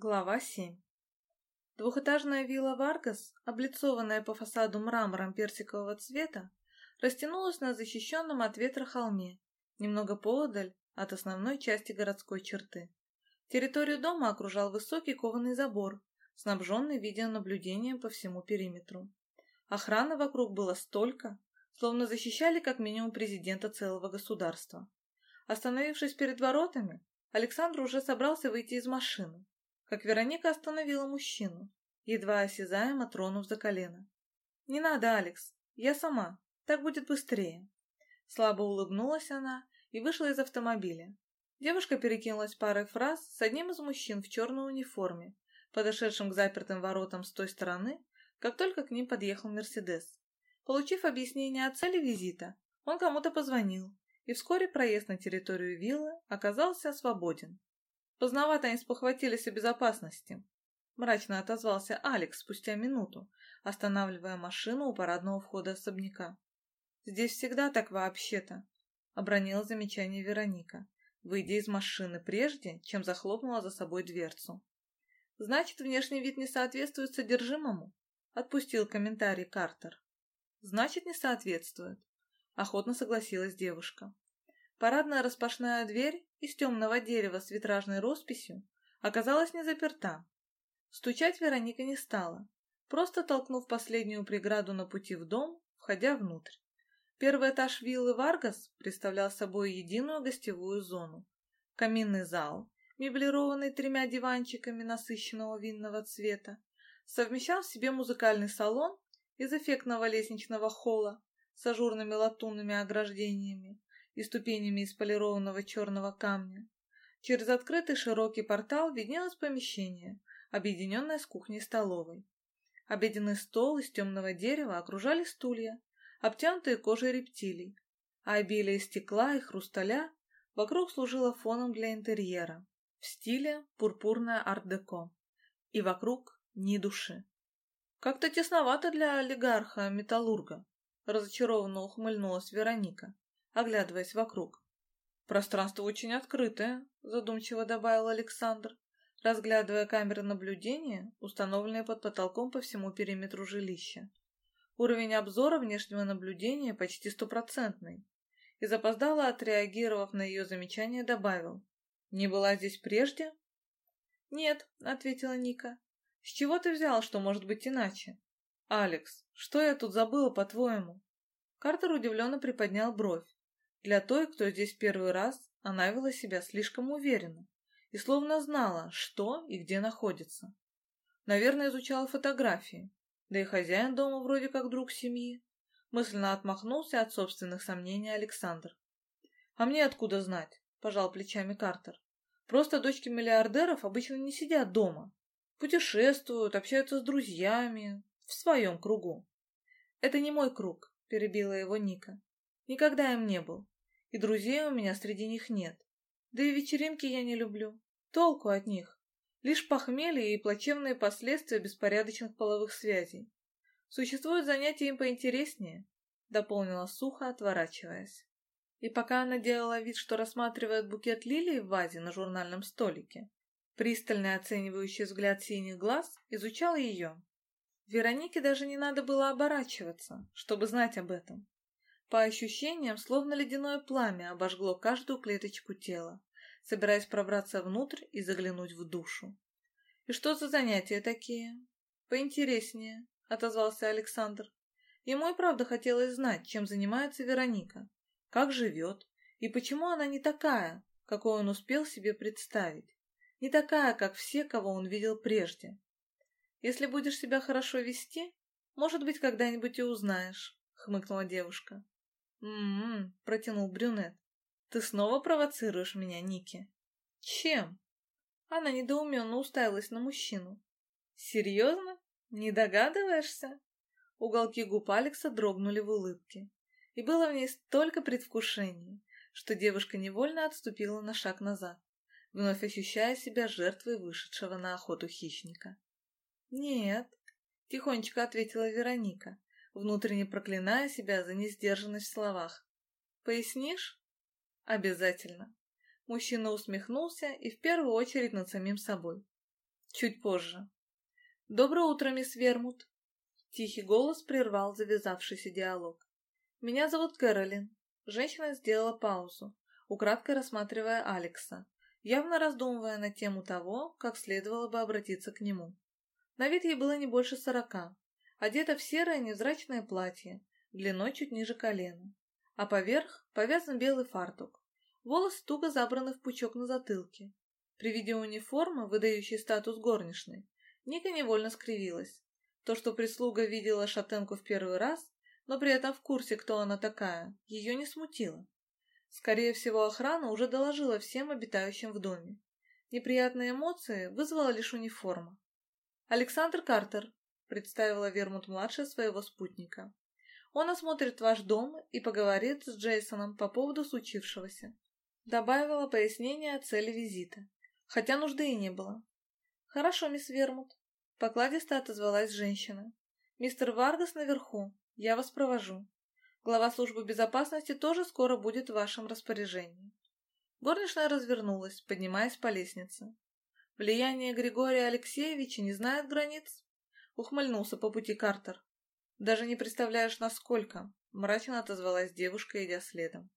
Глава 7 Двухэтажная вилла Варгас, облицованная по фасаду мрамором персикового цвета, растянулась на защищенном от ветра холме, немного поодаль от основной части городской черты. Территорию дома окружал высокий кованый забор, снабженный видеонаблюдением по всему периметру. Охраны вокруг было столько, словно защищали как минимум президента целого государства. Остановившись перед воротами, Александр уже собрался выйти из машины, как Вероника остановила мужчину, едва осязаемо тронув за колено. «Не надо, Алекс, я сама, так будет быстрее». Слабо улыбнулась она и вышла из автомобиля. Девушка перекинулась парой фраз с одним из мужчин в черной униформе, подошедшим к запертым воротам с той стороны, как только к ним подъехал Мерседес. Получив объяснение о цели визита, он кому-то позвонил, и вскоре проезд на территорию виллы оказался свободен. Поздновато они спохватились о безопасности. Мрачно отозвался Алекс спустя минуту, останавливая машину у парадного входа особняка. «Здесь всегда так вообще-то», — обронила замечание Вероника, выйдя из машины прежде, чем захлопнула за собой дверцу. «Значит, внешний вид не соответствует содержимому?» — отпустил комментарий Картер. «Значит, не соответствует», — охотно согласилась девушка. Парадная распашная дверь из темного дерева с витражной росписью оказалась не заперта. Стучать Вероника не стала, просто толкнув последнюю преграду на пути в дом, входя внутрь. Первый этаж виллы Варгас представлял собой единую гостевую зону. Каминный зал, меблированный тремя диванчиками насыщенного винного цвета, совмещал в себе музыкальный салон из эффектного лестничного холла с ажурными латунными ограждениями, и ступенями из полированного черного камня. Через открытый широкий портал виднелось помещение, объединенное с кухней-столовой. Обеденный стол из темного дерева окружали стулья, обтянутые кожей рептилий, а обилие стекла и хрусталя вокруг служило фоном для интерьера в стиле пурпурная арт-деко. И вокруг ни души. «Как-то тесновато для олигарха-металлурга», — разочарованно ухмыльнулась Вероника оглядываясь вокруг. «Пространство очень открытое», — задумчиво добавил Александр, разглядывая камеры наблюдения, установленные под потолком по всему периметру жилища. Уровень обзора внешнего наблюдения почти стопроцентный. И запоздало, отреагировав на ее замечание, добавил. «Не была здесь прежде?» «Нет», — ответила Ника. «С чего ты взял, что может быть иначе?» «Алекс, что я тут забыла, по-твоему?» Картер удивленно приподнял бровь. Для той, кто здесь первый раз, она вела себя слишком уверенно и словно знала, что и где находится. Наверное, изучала фотографии, да и хозяин дома вроде как друг семьи. Мысленно отмахнулся от собственных сомнений Александр. «А мне откуда знать?» – пожал плечами Картер. «Просто дочки миллиардеров обычно не сидят дома. Путешествуют, общаются с друзьями, в своем кругу». «Это не мой круг», – перебила его Ника. Никогда им не был. И друзей у меня среди них нет. Да и вечеринки я не люблю. Толку от них. Лишь похмелье и плачевные последствия беспорядочных половых связей. Существуют занятия им поинтереснее, дополнила сухо, отворачиваясь. И пока она делала вид, что рассматривает букет лилий в вазе на журнальном столике, пристальный оценивающий взгляд синих глаз изучал ее. Веронике даже не надо было оборачиваться, чтобы знать об этом. По ощущениям, словно ледяное пламя обожгло каждую клеточку тела, собираясь пробраться внутрь и заглянуть в душу. «И что за занятия такие?» «Поинтереснее», — отозвался Александр. Ему и правда хотелось знать, чем занимается Вероника, как живет и почему она не такая, какой он успел себе представить, не такая, как все, кого он видел прежде. «Если будешь себя хорошо вести, может быть, когда-нибудь и узнаешь», — хмыкнула девушка. «М-м-м», протянул брюнет. «Ты снова провоцируешь меня, Ники?» «Чем?» Она недоуменно уставилась на мужчину. «Серьезно? Не догадываешься?» Уголки губ Алекса дрогнули в улыбке. И было в ней столько предвкушений, что девушка невольно отступила на шаг назад, вновь ощущая себя жертвой вышедшего на охоту хищника. «Нет», — тихонечко ответила Вероника, внутренне проклиная себя за несдержанность в словах. «Пояснишь?» «Обязательно». Мужчина усмехнулся и в первую очередь над самим собой. Чуть позже. «Доброе утро, мисс Вермут!» Тихий голос прервал завязавшийся диалог. «Меня зовут Кэролин». Женщина сделала паузу, украдкой рассматривая Алекса, явно раздумывая на тему того, как следовало бы обратиться к нему. На вид ей было не больше сорока, одета в серое невзрачное платье, длиной чуть ниже колена, а поверх повязан белый фартук. Волосы туго забраны в пучок на затылке. При виде униформы, выдающей статус горничной, Ника невольно скривилась. То, что прислуга видела шатенку в первый раз, но при этом в курсе, кто она такая, ее не смутило. Скорее всего, охрана уже доложила всем обитающим в доме. Неприятные эмоции вызвала лишь униформа. «Александр Картер», — представила Вермут-младшая своего спутника. «Он осмотрит ваш дом и поговорит с Джейсоном по поводу случившегося». Добавила пояснение о цели визита, хотя нужды и не было. «Хорошо, мисс Вермут», — покладисто отозвалась женщина. «Мистер Варгас наверху, я вас провожу. Глава службы безопасности тоже скоро будет в вашем распоряжении». Горничная развернулась, поднимаясь по лестнице. «Влияние Григория Алексеевича не знает границ?» — ухмыльнулся по пути Картер. «Даже не представляешь, насколько!» — мрачно отозвалась девушка, идя следом.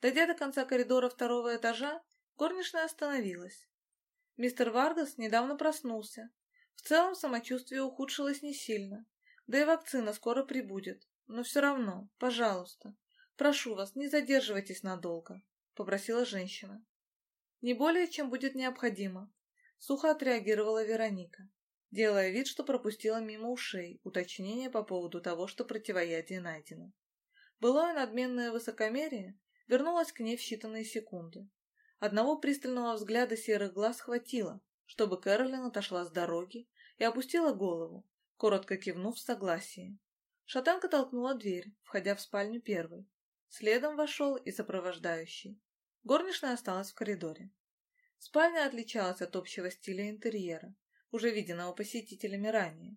Дойдя до конца коридора второго этажа, горничная остановилась. Мистер Варгас недавно проснулся. В целом самочувствие ухудшилось не сильно, да и вакцина скоро прибудет. Но все равно, пожалуйста, прошу вас, не задерживайтесь надолго, — попросила женщина. Не более, чем будет необходимо, — сухо отреагировала Вероника, делая вид, что пропустила мимо ушей уточнение по поводу того, что противоядие найдено. Былое надменное высокомерие вернулось к ней в считанные секунды. Одного пристального взгляда серых глаз хватило, чтобы Кэролин отошла с дороги и опустила голову, коротко кивнув в согласии. Шатенка толкнула дверь, входя в спальню первой. Следом вошел и сопровождающий. Горничная осталась в коридоре. Спальня отличалась от общего стиля интерьера, уже виденного посетителями ранее.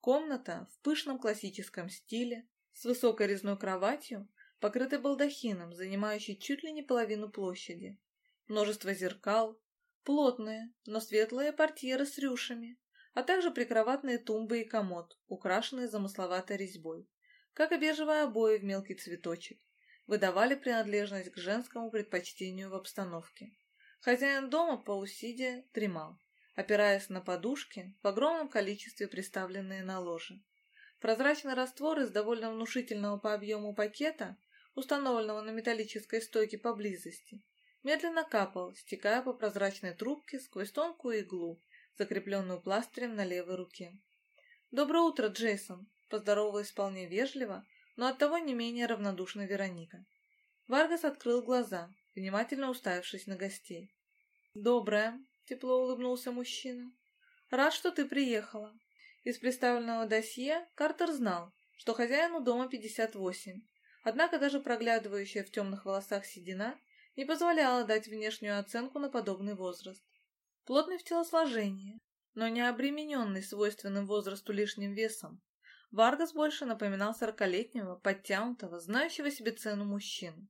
Комната в пышном классическом стиле, с высокой резной кроватью, покрытой балдахином, занимающей чуть ли не половину площади. Множество зеркал, плотные, но светлые портьеры с рюшами, а также прикроватные тумбы и комод, украшенные замысловатой резьбой, как и бежевые обои в мелкий цветочек, выдавали принадлежность к женскому предпочтению в обстановке. Хозяин дома, полусидя, дремал, опираясь на подушки, в огромном количестве приставленные на ложе. Прозрачный раствор из довольно внушительного по объему пакета, установленного на металлической стойке поблизости, медленно капал, стекая по прозрачной трубке сквозь тонкую иглу, закрепленную пластырем на левой руке. «Доброе утро, Джейсон!» — поздоровалась вполне вежливо, но оттого не менее равнодушна Вероника. Варгас открыл глаза, внимательно уставившись на гостей. «Доброе!» — тепло улыбнулся мужчина. «Рад, что ты приехала». Из представленного досье Картер знал, что хозяину дома 58, однако даже проглядывающая в темных волосах седина не позволяла дать внешнюю оценку на подобный возраст. Плотный в телосложении, но не обремененный свойственным возрасту лишним весом, Варгас больше напоминал сорокалетнего, подтянутого, знающего себе цену мужчину,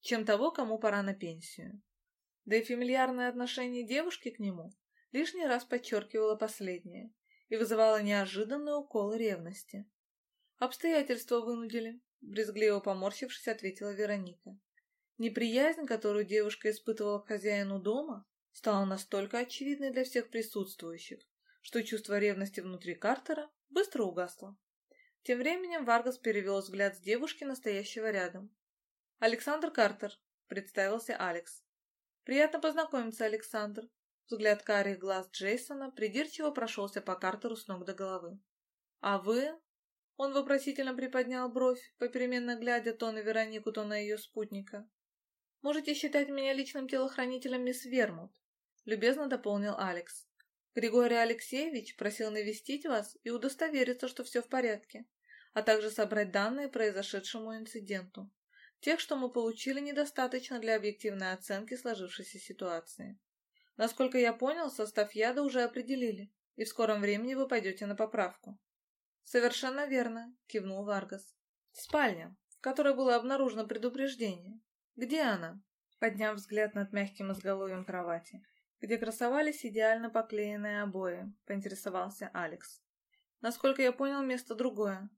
чем того, кому пора на пенсию. Да и фамильярное отношение девушки к нему лишний раз подчеркивало последнее и вызывало неожиданный укол ревности. «Обстоятельства вынудили», — брезгливо поморщившись, ответила Вероника. Неприязнь, которую девушка испытывала к хозяину дома, стала настолько очевидной для всех присутствующих, что чувство ревности внутри Картера быстро угасло. Тем временем Варгас перевел взгляд с девушки, настоящего рядом. «Александр Картер», — представился Алекс. «Приятно познакомиться, Александр». Взгляд карих глаз Джейсона придирчиво прошелся по Картеру с ног до головы. «А вы?» Он вопросительно приподнял бровь, попеременно глядя то на Веронику, то на ее спутника. Можете считать меня личным телохранителем мисс Вермут», — любезно дополнил Алекс. «Григорий Алексеевич просил навестить вас и удостовериться, что все в порядке, а также собрать данные произошедшему инциденту. Тех, что мы получили, недостаточно для объективной оценки сложившейся ситуации. Насколько я понял, состав яда уже определили, и в скором времени вы пойдете на поправку». «Совершенно верно», — кивнул Варгас. «Спальня, в которой было обнаружено предупреждение. «Где она?» Подняв взгляд над мягким изголовьем кровати. где красовались идеально поклеенные обои, поинтересовался Алекс. Насколько я понял, место другое.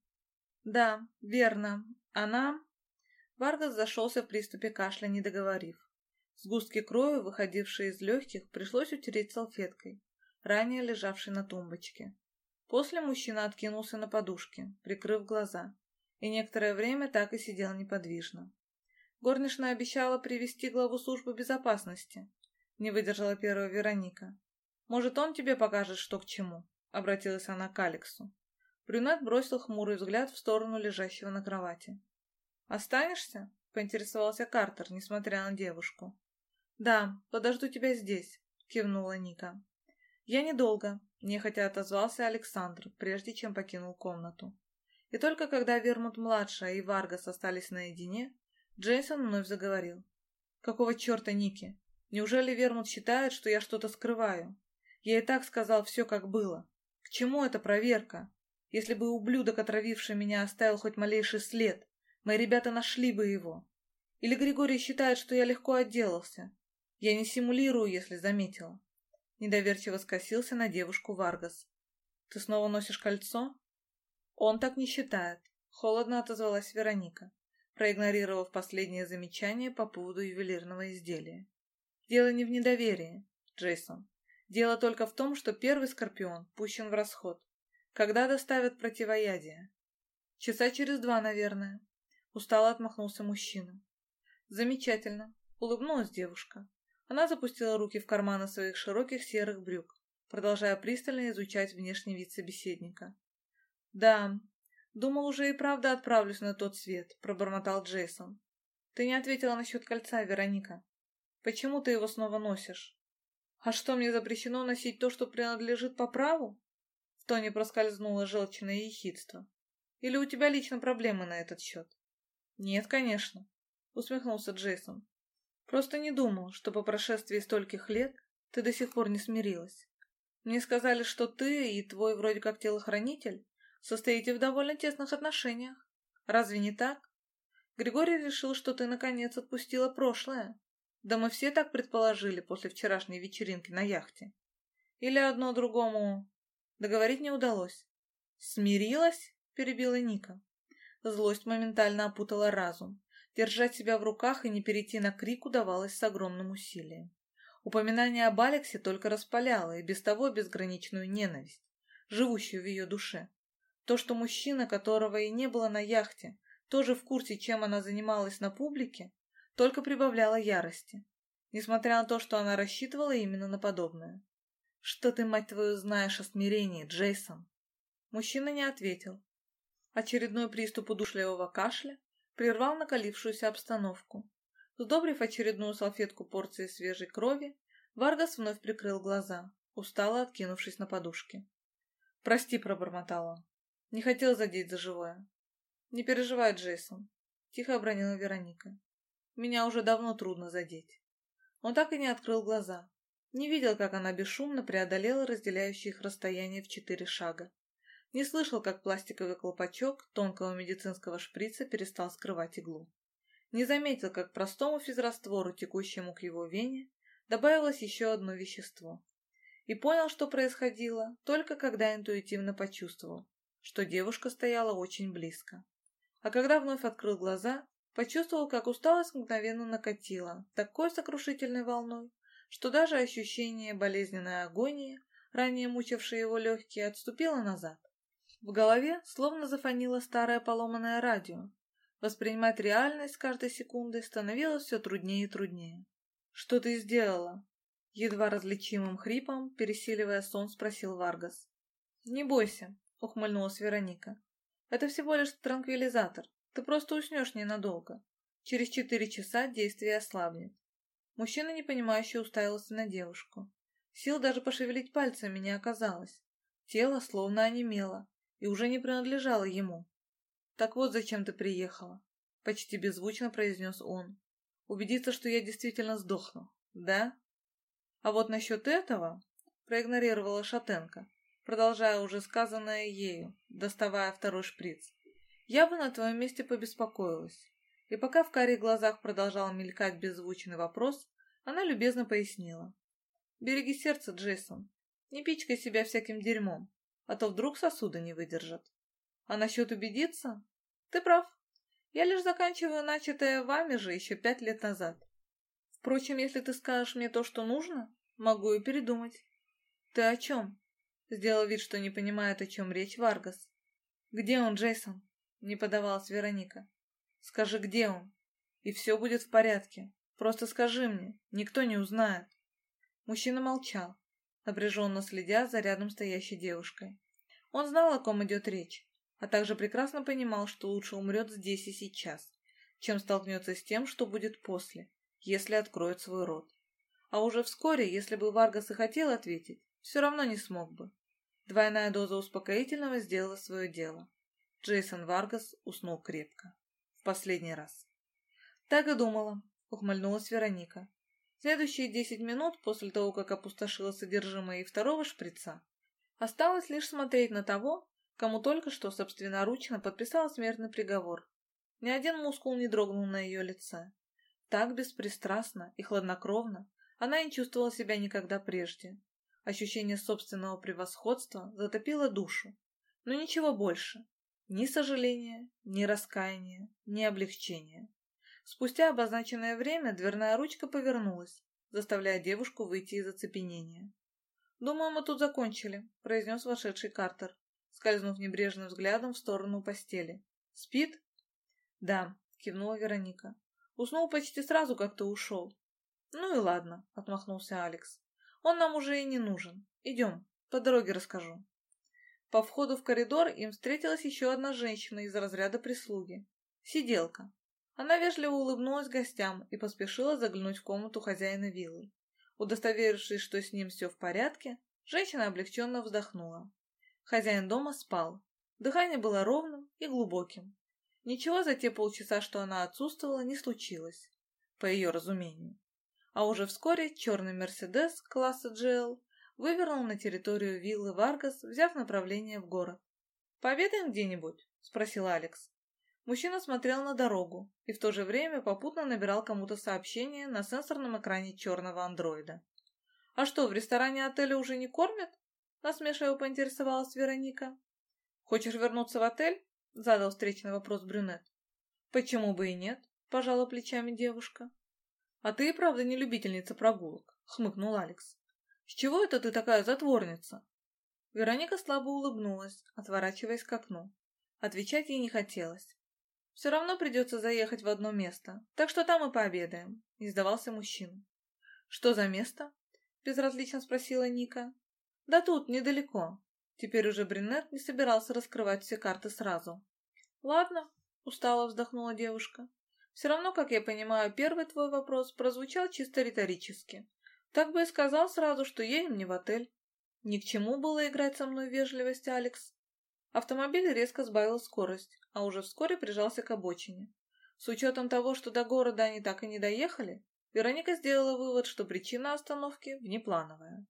Да, верно. Она... Варгас зашелся в приступе кашля, не договорив. Сгустки крови, выходившие из легких, пришлось утереть салфеткой, ранее лежавшей на тумбочке. После мужчина откинулся на подушке, прикрыв глаза, и некоторое время так и сидел неподвижно. Горничная обещала привести главу службы безопасности. Не выдержала первая Вероника. «Может, он тебе покажет, что к чему?» — обратилась она к Алексу. Брюнет бросил хмурый взгляд в сторону лежащего на кровати. «Останешься?» — поинтересовался Картер, несмотря на девушку. «Да, подожду тебя здесь», — кивнула Ника. «Я недолго», — нехотя отозвался Александр, прежде чем покинул комнату. И только когда Вермут-младшая и Варгас остались наедине, Джейсон вновь заговорил. «Какого черта, Ники? Неужели Вермут считает, что я что-то скрываю? Я и так сказал все, как было. К чему эта проверка? Если бы ублюдок, отравивший меня, оставил хоть малейший след, мои ребята нашли бы его. Или Григорий считает, что я легко отделался? Я не симулирую, если заметила». Недоверчиво скосился на девушку Варгас. «Ты снова носишь кольцо?» «Он так не считает», — холодно отозвалась Вероника, проигнорировав последнее замечание по поводу ювелирного изделия. «Дело не в недоверии, Джейсон. Дело только в том, что первый скорпион пущен в расход. Когда доставят противоядие?» «Часа через два, наверное», — устало отмахнулся мужчина. «Замечательно», — улыбнулась девушка. Она запустила руки в карманы своих широких серых брюк, продолжая пристально изучать внешний вид собеседника. «Да, думал, уже и правда отправлюсь на тот свет», — пробормотал Джейсон. «Ты не ответила насчет кольца, Вероника. Почему ты его снова носишь? А что, мне запрещено носить то, что принадлежит по праву?» В тоне проскользнуло желчное ехидство. «Или у тебя лично проблемы на этот счет?» «Нет, конечно», — усмехнулся Джейсон. «Просто не думал, что по прошествии стольких лет ты до сих пор не смирилась. Мне сказали, что ты и твой вроде как телохранитель состоите в довольно тесных отношениях. Разве не так? Григорий решил, что ты, наконец, отпустила прошлое. Да мы все так предположили после вчерашней вечеринки на яхте. Или одно другому... Договорить не удалось. «Смирилась?» — перебила Ника. Злость моментально опутала разум. Держать себя в руках и не перейти на крик удавалось с огромным усилием. Упоминание об Алексе только распаляло и без того безграничную ненависть, живущую в ее душе. То, что мужчина, которого и не было на яхте, тоже в курсе, чем она занималась на публике, только прибавляло ярости, несмотря на то, что она рассчитывала именно на подобное. «Что ты, мать твою, знаешь о смирении, Джейсон?» Мужчина не ответил. Очередной приступ удушливого кашля прервал накалившуюся обстановку. Сдобрив очередную салфетку порции свежей крови, Варгас вновь прикрыл глаза, устало откинувшись на подушке. «Прости», — пробормотал он. Не хотел задеть за живое. Не переживай, Джейсон. Тихо обронила Вероника. Меня уже давно трудно задеть. Он так и не открыл глаза. Не видел, как она бесшумно преодолела разделяющие их расстояние в четыре шага. Не слышал, как пластиковый колпачок тонкого медицинского шприца перестал скрывать иглу. Не заметил, как простому физраствору, текущему к его вене, добавилось еще одно вещество. И понял, что происходило, только когда интуитивно почувствовал, что девушка стояла очень близко. А когда вновь открыл глаза, почувствовал, как усталость мгновенно накатила такой сокрушительной волной, что даже ощущение болезненной агонии, ранее мучившее его легкие, отступило назад. В голове словно зафонило старое поломанное радио. Воспринимать реальность каждой секундой становилось все труднее и труднее. «Что ты сделала?» Едва различимым хрипом, пересиливая сон, спросил Варгас. «Не бойся, — ухмыльнулась Вероника. «Это всего лишь транквилизатор. Ты просто уснешь ненадолго. Через четыре часа действие ослабнет». Мужчина непонимающе уставился на девушку. Сил даже пошевелить пальцами не оказалось. Тело словно онемело и уже не принадлежало ему. «Так вот зачем ты приехала», — почти беззвучно произнес он. «Убедиться, что я действительно сдохну, да?» «А вот насчет этого...» — проигнорировала Шатенко продолжая уже сказанное ею, доставая второй шприц. «Я бы на твоем месте побеспокоилась». И пока в карих глазах продолжал мелькать беззвучный вопрос, она любезно пояснила. Береги сердце, Джейсон. Не пичкай себя всяким дерьмом, а то вдруг сосуды не выдержат. А насчет убедиться? Ты прав. Я лишь заканчиваю начатое вами же еще пять лет назад. Впрочем, если ты скажешь мне то, что нужно, могу и передумать. Ты о чем? Сделал вид, что не понимает, о чем речь Варгас. Где он, Джейсон? Не подавалась Вероника. Скажи, где он? И все будет в порядке. Просто скажи мне, никто не узнает. Мужчина молчал, напряженно следя за рядом стоящей девушкой. Он знал, о ком идет речь, а также прекрасно понимал, что лучше умрет здесь и сейчас, чем столкнется с тем, что будет после, если откроет свой рот. А уже вскоре, если бы Варгас и хотел ответить, все равно не смог бы. Двойная доза успокоительного сделала свое дело. Джейсон Варгас уснул крепко. В последний раз. Так и думала, ухмыльнулась Вероника. Следующие десять минут после того, как опустошила содержимое и второго шприца, осталось лишь смотреть на того, кому только что собственноручно подписала смертный приговор. Ни один мускул не дрогнул на ее лице. Так беспристрастно и хладнокровно она не чувствовала себя никогда прежде. Ощущение собственного превосходства затопило душу. Но ничего больше. Ни сожаления, ни раскаяния, ни облегчения. Спустя обозначенное время дверная ручка повернулась, заставляя девушку выйти из оцепенения. «Думаю, мы тут закончили», — произнес вошедший Картер, скользнув небрежным взглядом в сторону постели. «Спит?» «Да», — кивнула Вероника. «Уснул почти сразу, как ты ушел». «Ну и ладно», — отмахнулся Алекс. «Он нам уже и не нужен. Идем, по дороге расскажу». По входу в коридор им встретилась еще одна женщина из разряда прислуги. Сиделка. Она вежливо улыбнулась гостям и поспешила заглянуть в комнату хозяина виллы. Удостоверившись, что с ним все в порядке, женщина облегченно вздохнула. Хозяин дома спал. Дыхание было ровным и глубоким. Ничего за те полчаса, что она отсутствовала, не случилось, по ее разумению. А уже вскоре черный «Мерседес» класса GL вывернул на территорию виллы Варгас, взяв направление в город. «Пообедаем где-нибудь?» — спросил Алекс. Мужчина смотрел на дорогу и в то же время попутно набирал кому-то сообщение на сенсорном экране черного андроида. «А что, в ресторане отеля уже не кормят?» — насмешливо поинтересовалась Вероника. «Хочешь вернуться в отель?» — задал встречный вопрос брюнет. «Почему бы и нет?» — пожала плечами девушка. «А ты и правда не любительница прогулок», — хмыкнул Алекс. «С чего это ты такая затворница?» Вероника слабо улыбнулась, отворачиваясь к окну. Отвечать ей не хотелось. «Все равно придется заехать в одно место, так что там и пообедаем», — не сдавался мужчина. «Что за место?» — безразлично спросила Ника. «Да тут, недалеко». Теперь уже Брюнет не собирался раскрывать все карты сразу. «Ладно», — устало вздохнула девушка. «Все равно, как я понимаю, первый твой вопрос прозвучал чисто риторически. Так бы и сказал сразу, что едем не в отель. Ни к чему было играть со мной вежливость, Алекс. Автомобиль резко сбавил скорость, а уже вскоре прижался к обочине. С учетом того, что до города они так и не доехали, Вероника сделала вывод, что причина остановки внеплановая.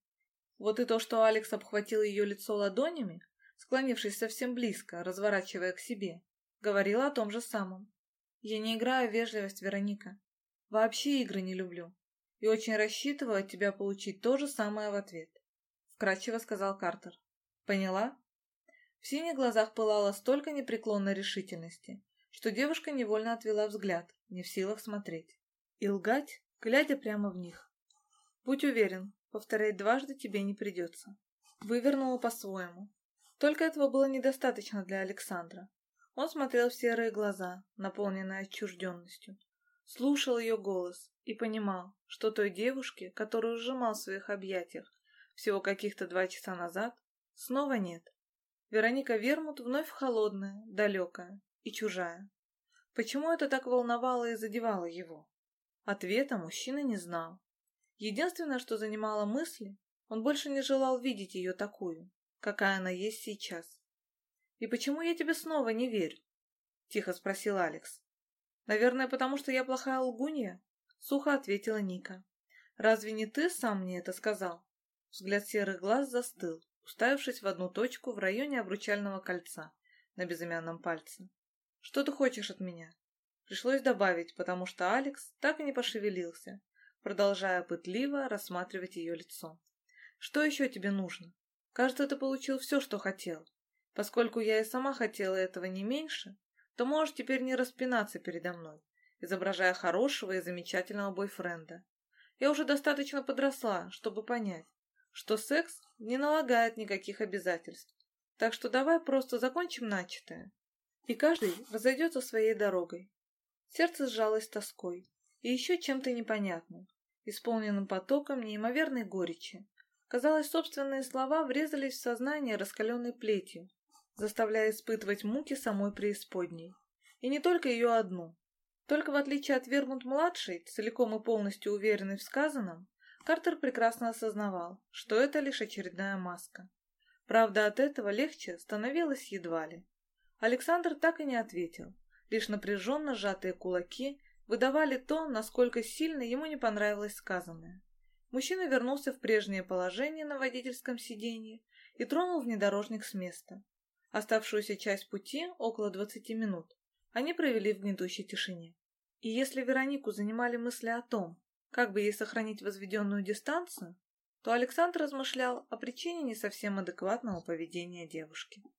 Вот и то, что Алекс обхватил ее лицо ладонями, склонившись совсем близко, разворачивая к себе, говорила о том же самом. «Я не играю в вежливость, Вероника. Вообще игры не люблю и очень рассчитываю от тебя получить то же самое в ответ», — вкратчиво сказал Картер. «Поняла?» В синих глазах пылало столько непреклонной решительности, что девушка невольно отвела взгляд, не в силах смотреть. И лгать, глядя прямо в них. «Будь уверен, повторять дважды тебе не придется». Вывернула по-своему. Только этого было недостаточно для Александра. Он смотрел в серые глаза, наполненные отчужденностью, слушал ее голос и понимал, что той девушки, которую сжимал в своих объятиях всего каких-то два часа назад, снова нет. Вероника Вермут вновь холодная, далекая и чужая. Почему это так волновало и задевало его? Ответа мужчина не знал. Единственное, что занимало мысли, он больше не желал видеть ее такую, какая она есть сейчас. «И почему я тебе снова не верю?» — тихо спросил Алекс. «Наверное, потому что я плохая лгунья?» — сухо ответила Ника. «Разве не ты сам мне это сказал?» Взгляд серых глаз застыл, уставившись в одну точку в районе обручального кольца на безымянном пальце. «Что ты хочешь от меня?» Пришлось добавить, потому что Алекс так и не пошевелился, продолжая пытливо рассматривать ее лицо. «Что еще тебе нужно? Кажется, ты получил все, что хотел. Поскольку я и сама хотела этого не меньше, то можешь теперь не распинаться передо мной, изображая хорошего и замечательного бойфренда. Я уже достаточно подросла, чтобы понять, что секс не налагает никаких обязательств. Так что давай просто закончим начатое. И каждый разойдется своей дорогой. Сердце сжалось тоской и еще чем-то непонятным, исполненным потоком неимоверной горечи. Казалось, собственные слова врезались в сознание раскаленной плетью, заставляя испытывать муки самой преисподней. И не только ее одну. Только в отличие от Вермут-младшей, целиком и полностью уверенный в сказанном, Картер прекрасно осознавал, что это лишь очередная маска. Правда, от этого легче становилось едва ли. Александр так и не ответил, лишь напряженно сжатые кулаки выдавали то, насколько сильно ему не понравилось сказанное. Мужчина вернулся в прежнее положение на водительском сиденье и тронул внедорожник с места. Оставшуюся часть пути, около двадцати минут, они провели в гнетущей тишине. И если Веронику занимали мысли о том, как бы ей сохранить возведенную дистанцию, то Александр размышлял о причине не совсем адекватного поведения девушки.